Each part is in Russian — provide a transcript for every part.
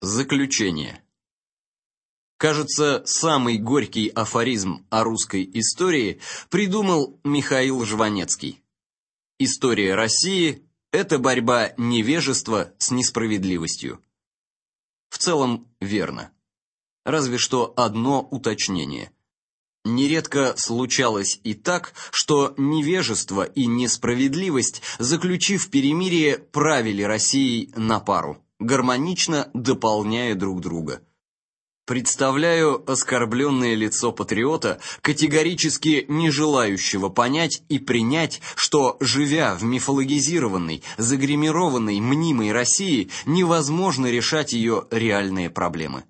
Заключение. Кажется, самый горький афоризм о русской истории придумал Михаил Жванецкий. История России – это борьба невежества с несправедливостью. В целом верно. Разве что одно уточнение. Нередко случалось и так, что невежество и несправедливость, заключив перемирие, правили Россией на пару, гармонично дополняя друг друга. Представляю оскорбленное лицо патриота, категорически не желающего понять и принять, что, живя в мифологизированной, загримированной, мнимой России, невозможно решать ее реальные проблемы.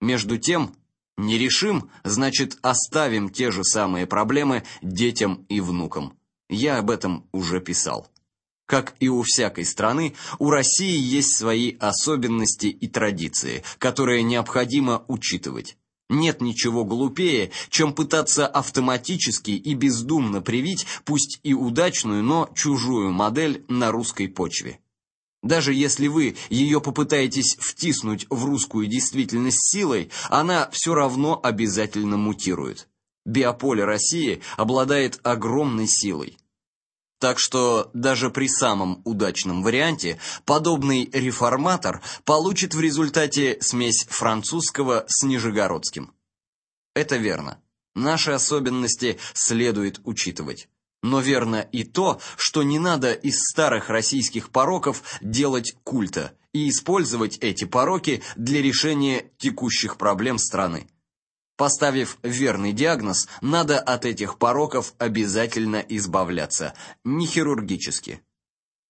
Между тем, не решим, значит, оставим те же самые проблемы детям и внукам. Я об этом уже писал. Как и у всякой страны, у России есть свои особенности и традиции, которые необходимо учитывать. Нет ничего глупее, чем пытаться автоматически и бездумно привить, пусть и удачную, но чужую модель на русской почве. Даже если вы ее попытаетесь втиснуть в русскую действительность силой, она все равно обязательно мутирует. Биополе России обладает огромной силой. Так что даже при самом удачном варианте подобный реформатор получит в результате смесь французского с нижегородским. Это верно. Наши особенности следует учитывать. Но верно и то, что не надо из старых российских пороков делать культа и использовать эти пороки для решения текущих проблем страны. Поставив верный диагноз, надо от этих пороков обязательно избавляться, не хирургически.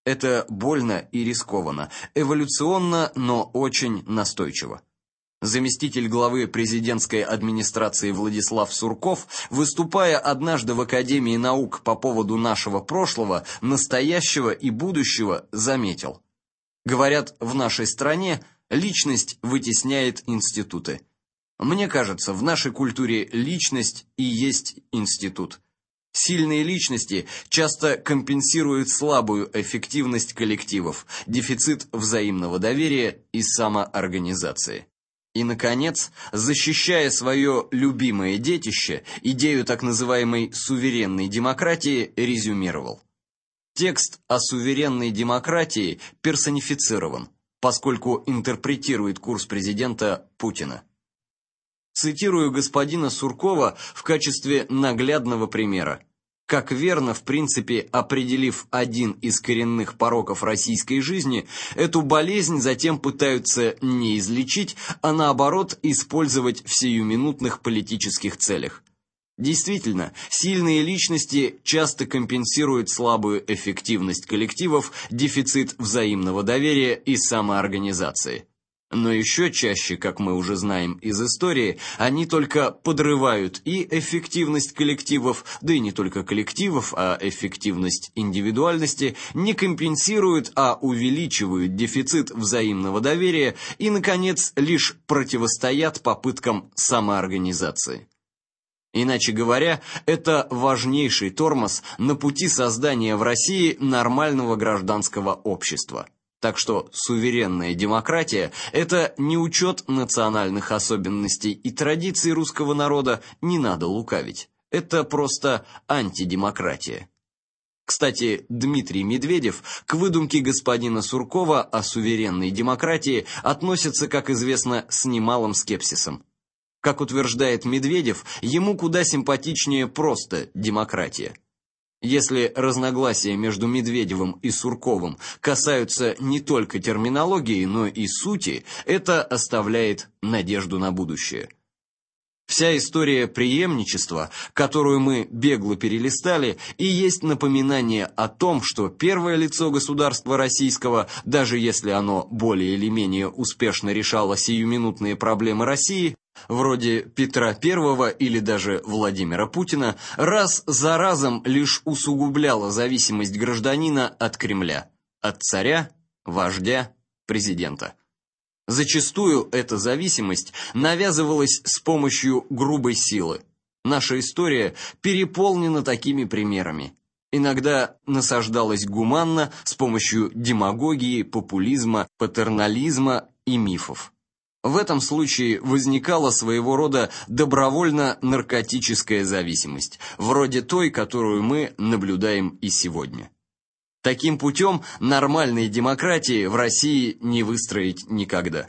Это больно и рискованно, эволюционно, но очень настойчиво заместитель главы президентской администрации Владислав Сурков, выступая однажды в Академии наук по поводу нашего прошлого, настоящего и будущего, заметил: "Говорят, в нашей стране личность вытесняет институты. Мне кажется, в нашей культуре личность и есть институт. Сильные личности часто компенсируют слабую эффективность коллективов, дефицит взаимного доверия и самоорганизации. И, наконец, защищая свое любимое детище, идею так называемой суверенной демократии, резюмировал. Текст о суверенной демократии персонифицирован, поскольку интерпретирует курс президента Путина. Цитирую господина Суркова в качестве наглядного примера как верно, в принципе, определив один из коренных пороков российской жизни, эту болезнь затем пытаются не излечить, а наоборот использовать в сиюминутных политических целях. Действительно, сильные личности часто компенсируют слабую эффективность коллективов, дефицит взаимного доверия и самоорганизации. Но еще чаще, как мы уже знаем из истории, они только подрывают и эффективность коллективов, да и не только коллективов, а эффективность индивидуальности, не компенсируют, а увеличивают дефицит взаимного доверия и, наконец, лишь противостоят попыткам самоорганизации. Иначе говоря, это важнейший тормоз на пути создания в России нормального гражданского общества. Так что суверенная демократия это не учет национальных особенностей и традиций русского народа, не надо лукавить. Это просто антидемократия. Кстати, Дмитрий Медведев к выдумке господина Суркова о суверенной демократии относится, как известно, с немалым скепсисом. Как утверждает Медведев, ему куда симпатичнее просто демократия. Если разногласия между Медведевым и Сурковым касаются не только терминологии, но и сути, это оставляет надежду на будущее. Вся история преемничества, которую мы бегло перелистали, и есть напоминание о том, что первое лицо государства российского, даже если оно более или менее успешно решало сиюминутные проблемы России, вроде Петра I или даже Владимира Путина, раз за разом лишь усугубляло зависимость гражданина от Кремля, от царя, вождя, президента. Зачастую эта зависимость навязывалась с помощью грубой силы. Наша история переполнена такими примерами. иногда насаждалась гуманно с помощью демагогии, популизма, патернализма и мифов. В этом случае возникала своего рода добровольно-наркотическая зависимость, вроде той, которую мы наблюдаем и сегодня. Таким путем нормальной демократии в России не выстроить никогда.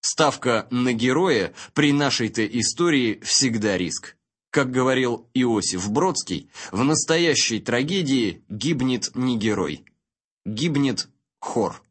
Ставка на героя при нашей-то истории всегда риск. Как говорил Иосиф Бродский, в настоящей трагедии гибнет не герой, гибнет хор.